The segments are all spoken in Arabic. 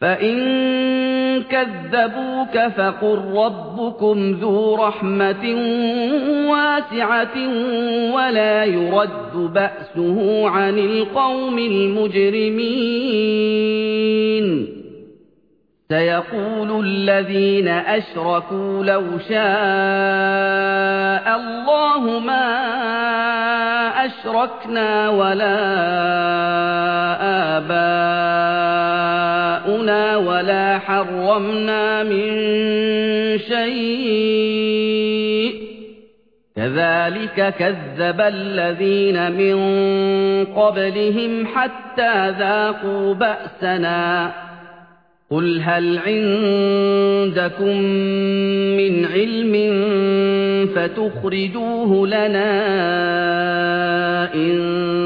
فإن كذبوك فقل ربكم ذو رحمة واسعة ولا يرد بأسه عن القوم المجرمين سيقول الذين أشركوا لو شاء الله ما أشركنا ولا آباؤنا ولا حرمنا من شيء. كذلك كذب الذين من قبلهم حتى ذاقوا بأسنا. قل هل عندكم من علم فتخرجوه لنا إن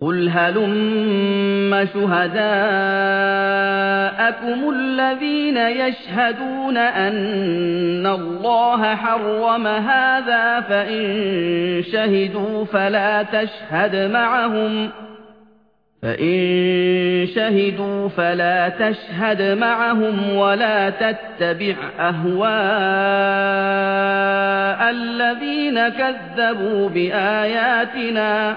قل هلم شهداءكم الذين يشهدون أن الله حرم هذا فإن شهدوا فلا تشهد معهم فإن شهدوا فلا تشهد معهم ولا تتبع أهواء الذين كذبوا بآياتنا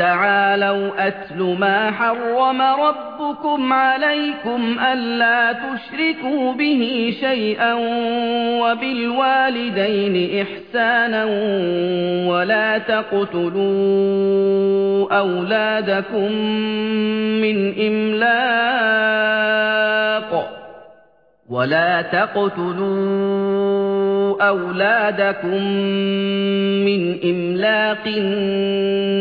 تعالوا أتل ما حرم ربكم عليكم ألا تشركوا به شيئا وبالوالدين إحسانا ولا تقتلوا أولادكم من إملاق ولا تقتلوا أولادكم من إملاق